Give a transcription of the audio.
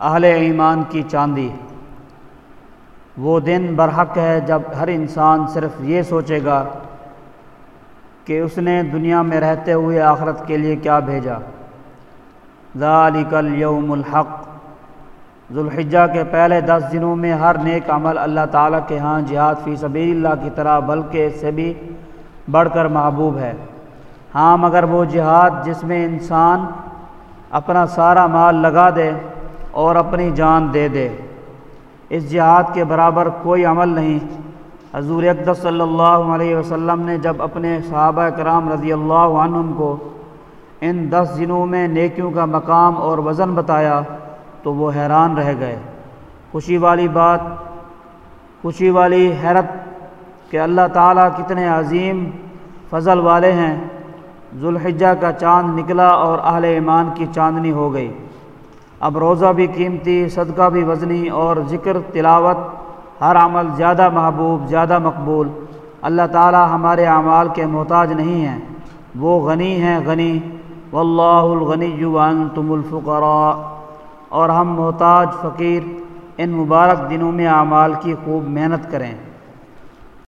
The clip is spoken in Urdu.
اہل ایمان کی چاندی۔ وہ دن برحق ہے جب ہر انسان صرف یہ سوچے گا کہ اس نے دنیا میں رہتے ہوئے آخرت کے لیے کیا بھیجا۔ ذالک الیوم الحق۔ ذوالحجہ کے پہلے دس دنوں میں ہر نیک عمل اللہ تعالیٰ کے ہاں جہاد فی سبیل اللہ کی طرح، بلکہ اس سے بھی بڑھ کر محبوب ہے۔ ہاں مگر وہ جہاد جس میں انسان اپنا سارا مال لگا دے اور اپنی جان دے دے۔ اس جہاد کے برابر کوئی عمل نہیں۔ حضور اقدس صلی اللہ علیہ وسلم نے جب اپنے صحابہ کرام رضی اللہ عنہم کو ان دس دنوں میں نیکیوں کا مقام اور وزن بتایا تو وہ حیران رہ گئے۔ خوشی والی بات، خوشی والی حیرت کہ اللہ تعالیٰ کتنے عظیم فضل والے ہیں۔ ذوالحجہ کا چاند نکلا اور اہل ایمان کی چاندنی ہو گئی۔ اب روزہ بھی قیمتی، صدقہ بھی وزنی اور ذکر، تلاوت، ہر عمل زیادہ محبوب، زیادہ مقبول۔ اللہ تعالیٰ ہمارے اعمال کے محتاج نہیں ہیں۔ وہ غنی ہیں، غنی۔ واللہ الغنی وانتم الفقراء۔ اور ہم محتاج، فقیر، ان مبارک دنوں میں اعمال کی خوب محنت کریں۔